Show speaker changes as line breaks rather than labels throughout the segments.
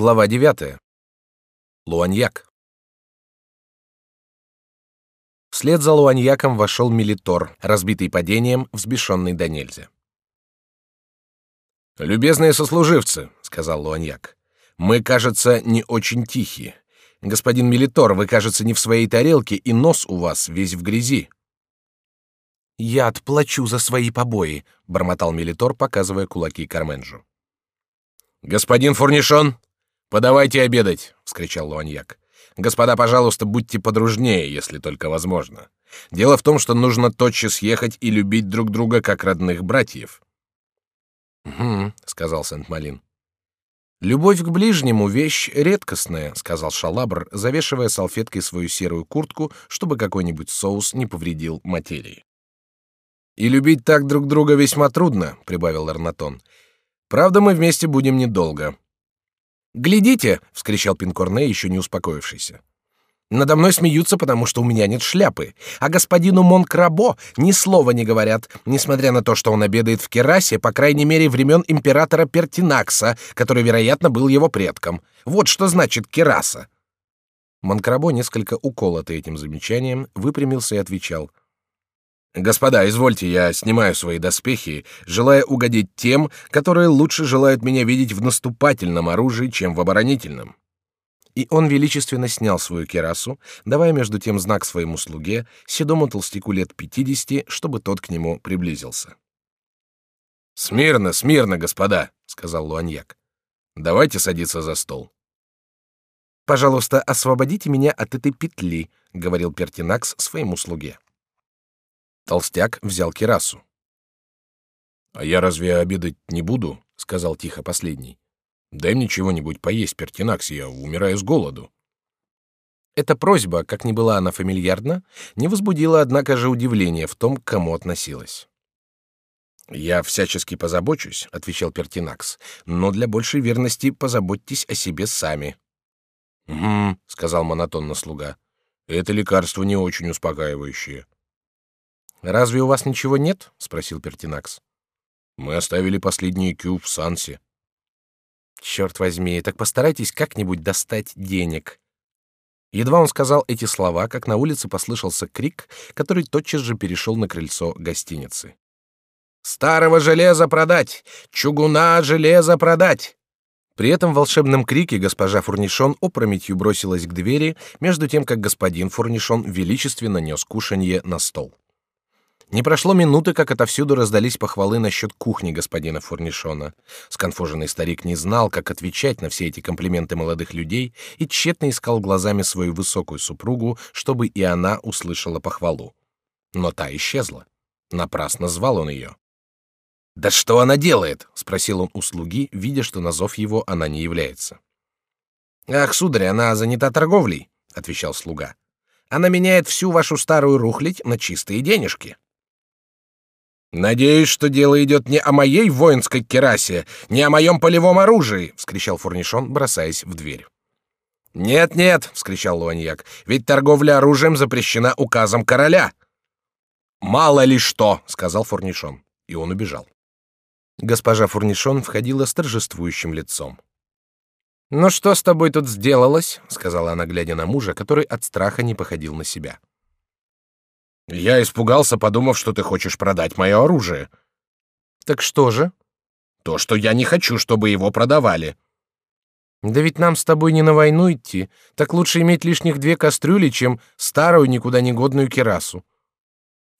Глава 9. Луаньяк. Вслед за Луаньяком вошел Милитор, разбитый падением, взбешенный до нельзя. «Любезные сослуживцы», — сказал Луаньяк, — «мы, кажется, не очень тихие. Господин Милитор, вы, кажется, не в своей тарелке, и нос у вас весь в грязи». «Я отплачу за свои побои», — бормотал Милитор, показывая кулаки Карменджу. «Господин Фурнишон, Подавайте обедать, вскричал Луаньяк. Господа, пожалуйста, будьте подружнее, если только возможно. Дело в том, что нужно тотчас ехать и любить друг друга как родных братьев. Угу, сказал Сент-Малин. Любовь к ближнему вещь редкостная, сказал Шалабр, завешивая салфеткой свою серую куртку, чтобы какой-нибудь соус не повредил материи. И любить так друг друга весьма трудно, прибавил Эрнатон. Правда, мы вместе будем недолго. Глядите, вскричал Пинкорне, еще не успокоившийся. Надо мной смеются, потому что у меня нет шляпы, а господину Монкрабо ни слова не говорят, несмотря на то, что он обедает в Керасе, по крайней мере, времен императора Пертинакса, который, вероятно, был его предком. Вот что значит Кераса. Монкрабо, несколько уколотый этим замечанием, выпрямился и отвечал: Господа, извольте, я снимаю свои доспехи, желая угодить тем, которые лучше желают меня видеть в наступательном оружии, чем в оборонительном. И он величественно снял свою кирасу, давая между тем знак своему слуге, седому толстяку лет пятидесяти, чтобы тот к нему приблизился. Смирно, смирно, господа, сказал Луаньяк. Давайте садиться за стол. Пожалуйста, освободите меня от этой петли, говорил Пертинакс своему слуге. Толстяк взял кирасу. А я разве обедать не буду? сказал тихо последний. Дай мне чего-нибудь поесть, Пертинакс, я умираю с голоду. Эта просьба, как ни была она фамильярна, не возбудила, однако же, удивления в том, к кому относилась. «Я всячески позабочусь», — отвечал Пертинакс, «но для большей верности позаботьтесь о себе сами». «Угу», — сказал монотонно слуга, — «это лекарство не очень успокаивающее». Разве у вас ничего нет? спросил Пертинакс. Мы оставили последний кю в Сансе. Черт возьми, так постарайтесь как-нибудь достать денег. Едва он сказал эти слова, как на улице послышался крик, который тотчас же перешел на крыльцо гостиницы. Старого железа продать, чугуна железа продать. При этом волшебном крике госпожа Фурнишон опрометью бросилась к двери, между тем как господин Фурнишон величественно нес кушанье на стол. Не прошло минуты, как отовсюду раздались похвалы насчет кухни господина Фурнишона. Сконфуженный старик не знал, как отвечать на все эти комплименты молодых людей и тщетно искал глазами свою высокую супругу, чтобы и она услышала похвалу. Но та исчезла. Напрасно звал он ее. «Да что она делает?» — спросил он у слуги, видя, что на зов его она не является. «Ах, сударь, она занята торговлей», — отвечал слуга. «Она меняет всю вашу старую рухлядь на чистые денежки». Надеюсь, что дело идет не о моей воинской керасе, не о моем полевом оружии, вскричал Фурнишон, бросаясь в дверь. Нет, нет, вскричал Луаньяк, ведь торговля оружием запрещена указом короля. Мало ли что, сказал Фурнишон, и он убежал. Госпожа Фурнишон входила с торжествующим лицом. «Ну что с тобой тут сделалось?» — сказала она, глядя на мужа, который от страха не походил на себя. Я испугался, подумав, что ты хочешь продать мое оружие. Так что же? То, что я не хочу, чтобы его продавали. Да ведь нам с тобой не на войну идти. Так лучше иметь лишних две кастрюли, чем старую никуда не годную кирасу.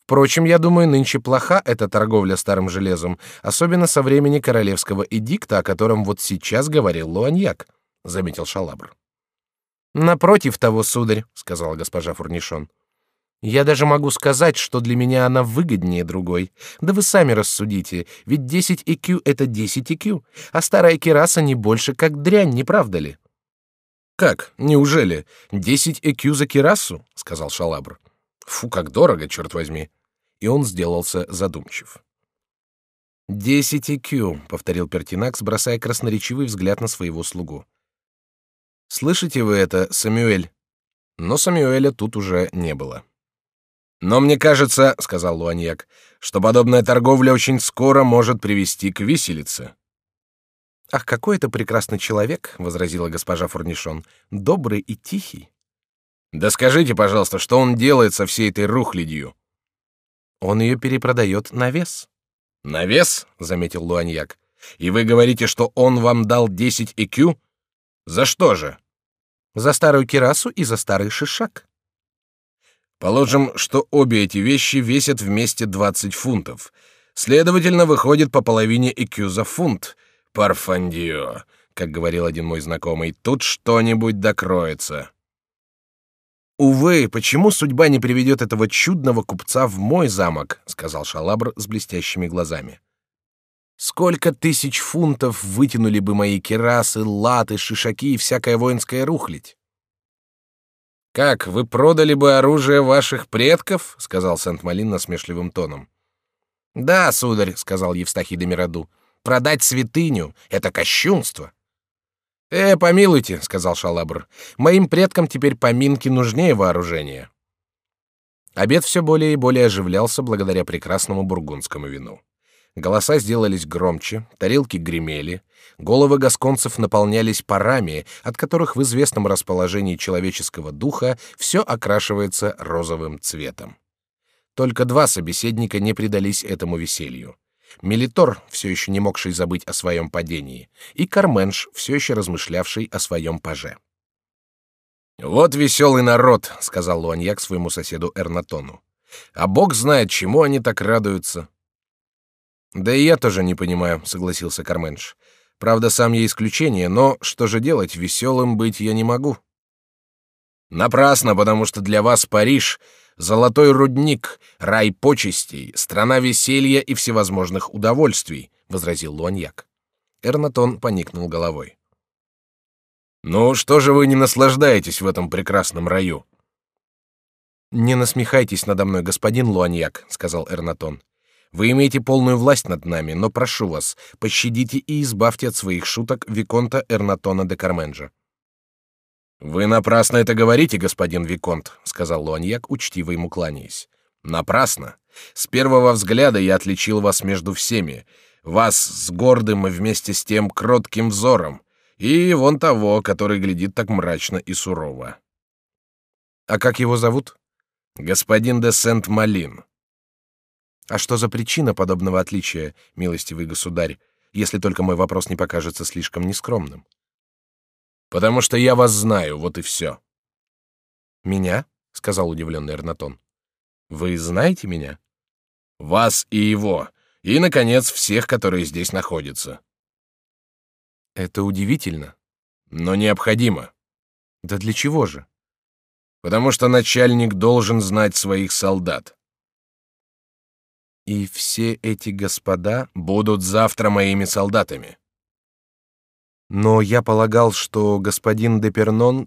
Впрочем, я думаю, нынче плоха эта торговля старым железом, особенно со времени королевского эдикта, о котором вот сейчас говорил Луаньяк, заметил Шалабр. Напротив того, сударь, сказала госпожа Фурнишон. Я даже могу сказать, что для меня она выгоднее другой. Да вы сами рассудите, ведь 10 IQ — это 10 IQ, а старая кираса не больше как дрянь, не правда ли? Как? Неужели? 10 IQ за кирасу? сказал Шалабр. Фу, как дорого, черт возьми. И он сделался задумчив. «Десять IQ», — повторил Пертинакс, бросая красноречивый взгляд на своего слугу. «Слышите вы это, Самюэль?» Но Самюэля тут уже не было. Но мне кажется, сказал Луаньяк, что подобная торговля очень скоро может привести к виселице. Ах, какой это прекрасный человек, возразила госпожа Фурнишон, добрый и тихий. Да скажите, пожалуйста, что он делает со всей этой рухлядью? Он ее перепродает на вес. На вес, заметил Луаньяк. И вы говорите, что он вам дал 10 ЭКЮ? За что же? За старую кирасу и за старый шишак. Положим, что обе эти вещи весят вместе 20 фунтов. Следовательно, выходит по половине ЭКЮ за фунт. Парфандио, как говорил один мой знакомый, тут что-нибудь докроется. Увы, почему судьба не приведет этого чудного купца в мой замок, сказал Шалабр с блестящими глазами. Сколько тысяч фунтов вытянули бы мои керасы, латы, шишаки и всякая воинская рухлядь? Как вы продали бы оружие ваших предков? сказал Сент-Малин насмешливым тоном. Да, сударь, сказал Евстахий де Мираду. Продать святыню — это кощунство. Э, помилуйте, сказал Шалабр. Моим предкам теперь поминки нужнее вооружения. Обед все более и более оживлялся благодаря прекрасному бургундскому вину. Голоса сделались громче, тарелки гремели, головы гасконцев наполнялись парами, от которых в известном расположении человеческого духа все окрашивается розовым цветом. Только два собеседника не предались этому веселью. Мелитор, все еще не могший забыть о своем падении, и Карменш, все еще размышлявший о своем паже. «Вот веселый народ», — сказал Луаньяк своему соседу Эрнатону. «А бог знает, чему они так радуются». Да и я тоже не понимаю, согласился Карменш. Правда, сам я исключение, но что же делать, веселым быть я не могу. Напрасно, потому что для вас Париж — золотой рудник, рай почестей, страна веселья и всевозможных удовольствий, — возразил Луаньяк. Эрнатон поникнул головой. «Ну, что же вы не наслаждаетесь в этом прекрасном раю?» «Не насмехайтесь надо мной, господин Луаньяк», — сказал Эрнатон. Вы имеете полную власть над нами, но прошу вас, пощадите и избавьте от своих шуток виконта Эрнатона де Карменджа. Вы напрасно это говорите, господин виконт, сказал Луаньяк, учтиво ему кланяясь. Напрасно. С первого взгляда я отличил вас между всеми, вас с гордым и вместе с тем кротким взором, и вон того, который глядит так мрачно и сурово. А как его зовут? Господин де Сент-Малин. А что за причина подобного отличия, милостивый государь, если только мой вопрос не покажется слишком нескромным? Потому что я вас знаю, вот и все. Меня? сказал удивленный Эрнатон. Вы знаете меня? Вас и его, и наконец всех, которые здесь находятся. Это удивительно, но необходимо. Да для чего же? Потому что начальник должен знать своих солдат. И все эти господа будут завтра моими солдатами. Но я полагал, что господин де Пернон...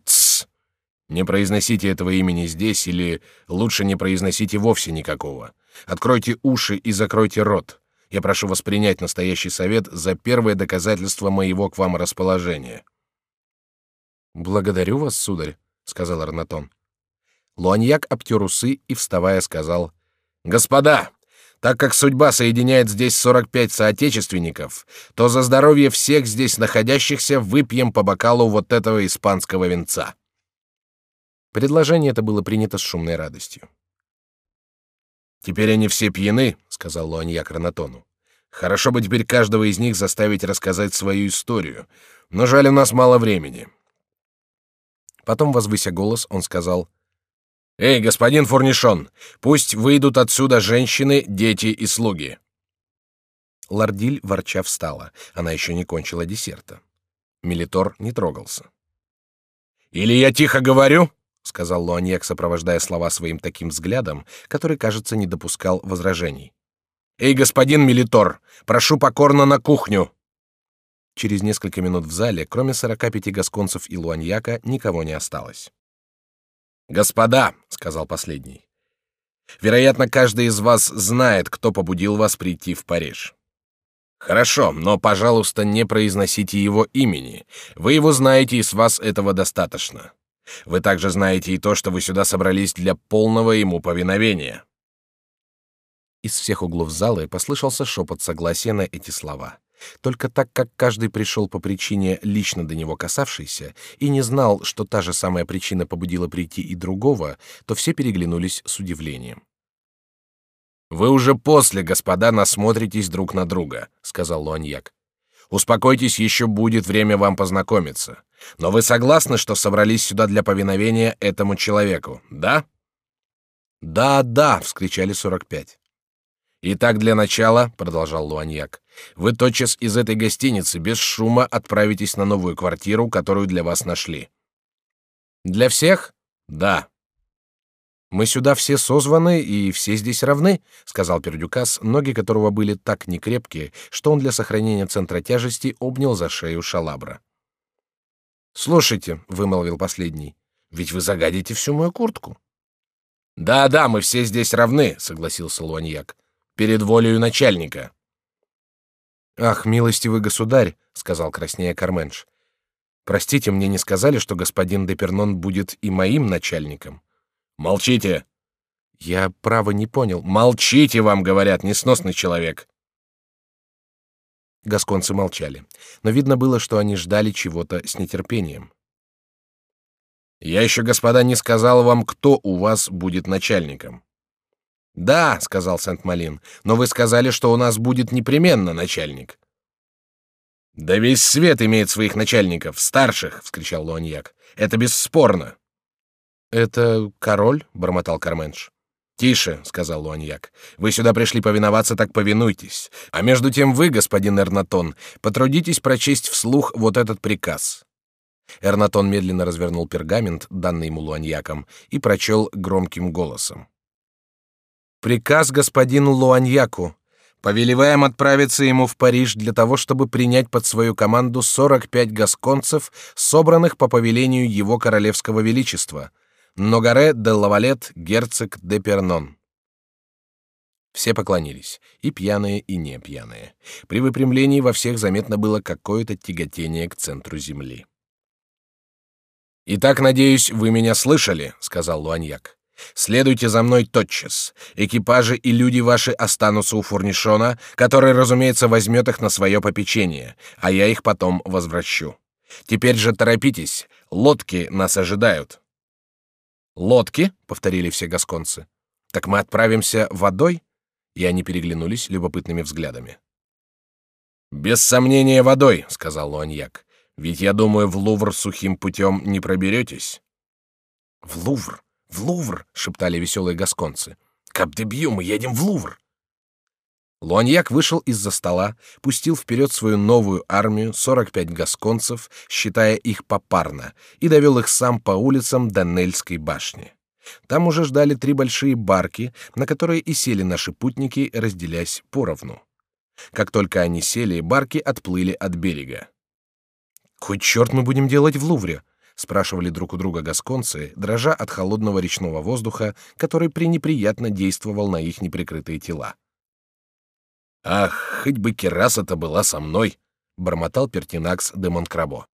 Не произносите этого имени здесь, или лучше не произносите вовсе никакого. Откройте уши и закройте рот. Я прошу вас принять настоящий совет за первое доказательство моего к вам расположения. Благодарю вас, сударь, сказал Арнатон. Луаньяк обтер усы и, вставая, сказал: "Господа, так как судьба соединяет здесь 45 соотечественников, то за здоровье всех здесь находящихся выпьем по бокалу вот этого испанского винца. Предложение это было принято с шумной радостью. Теперь они все пьяны, сказал Луаньяк Ранатону. Хорошо бы теперь каждого из них заставить рассказать свою историю, но жаль, у нас мало времени. Потом, возвыся голос, он сказал: Эй, господин Фурнишон, пусть выйдут отсюда женщины, дети и слуги. Лардиль ворча встала. Она еще не кончила десерта. Милитор не трогался. Или я тихо говорю, сказал Луаньек, сопровождая слова своим таким взглядом, который, кажется, не допускал возражений. Эй, господин Милитор, прошу покорно на кухню. Через несколько минут в зале, кроме сорока пяти гасконцев и Луаньяка, никого не осталось. Господа, сказал последний, вероятно, каждый из вас знает, кто побудил вас прийти в Париж. Хорошо, но, пожалуйста, не произносите его имени. Вы его знаете, и с вас этого достаточно. Вы также знаете и то, что вы сюда собрались для полного ему повиновения. Из всех углов зала послышался шепот согласия на эти слова. Только так как каждый пришел по причине лично до него касавшейся и не знал, что та же самая причина побудила прийти и другого, то все переглянулись с удивлением.
Вы уже после, господа, насмотритесь друг на друга, сказал Луаньяк. Успокойтесь, еще будет время вам познакомиться. Но вы согласны, что собрались сюда для повиновения этому человеку, да?
Да, да, вскричали сорок пять.
Итак, для начала, продолжал Луаньяк, вы тотчас из этой гостиницы без шума отправитесь на новую квартиру, которую для вас нашли.
Для всех?
Да.
Мы сюда все созваны и все здесь равны, сказал Пердюкас, ноги которого были так некрепкие, что он для сохранения центра тяжести обнял за шею Шалабра. Слушайте, вымолвил последний, ведь вы загадите всю мою куртку.
Да, да, мы все здесь равны, согласился Луаньяк перед волею начальника.
Ах, милостивый государь, сказал краснея Карменш. Простите, мне не сказали, что господин Депернон будет и моим начальником.
Молчите.
Я право не понял.
Молчите, вам говорят, несносный человек.
Гасконцы молчали, но видно было, что они ждали чего-то с нетерпением.
Я еще, господа, не сказал вам, кто у вас будет начальником.
Да, сказал Сент-Малин, но вы сказали, что у нас будет непременно начальник.
Да весь свет имеет своих начальников, старших, вскричал Луаньяк. Это бесспорно.
Это король, бормотал Карменш.
Тише, сказал Луаньяк. Вы сюда пришли повиноваться, так повинуйтесь. А между тем вы, господин Эрнатон, потрудитесь прочесть вслух вот этот приказ.
Эрнатон медленно развернул пергамент, данный ему Луаньяком, и прочел громким голосом. Приказ господину Луаньяку. Повелеваем отправиться ему в Париж для того, чтобы принять под свою команду 45 гасконцев, собранных по повелению его королевского величества. Ногаре де Лавалет, герцог де Пернон. Все поклонились, и пьяные, и не пьяные. При выпрямлении во всех заметно было какое-то тяготение к центру земли.
«Итак, надеюсь, вы меня слышали», — сказал Луаньяк. Следуйте за мной тотчас. Экипажи и люди ваши останутся у Фурнишона, который, разумеется, возьмет их на свое попечение, а я их потом возвращу. Теперь же торопитесь, лодки нас ожидают.
Лодки, повторили все гасконцы. Так мы отправимся водой? И они переглянулись любопытными взглядами.
Без сомнения водой, сказал Луаньяк. Ведь я думаю, в Лувр сухим путем не проберетесь.
В Лувр, в Лувр, шептали веселые гасконцы. Кап-де-Бью, мы едем в Лувр. Луаньяк вышел из-за стола, пустил вперед свою новую армию, 45 гасконцев, считая их попарно, и довел их сам по улицам до Нельской башни. Там уже ждали три большие барки, на которые и сели наши путники, разделясь поровну. Как только они сели, барки отплыли от берега. «Кой черт мы будем делать в Лувре?» Спрашивали друг у друга гасконцы, дрожа от холодного речного воздуха, который пренеприятно действовал на их неприкрытые тела.
Ах, хоть бы кераса-то была со мной, бормотал Пертинакс де Монкрабо.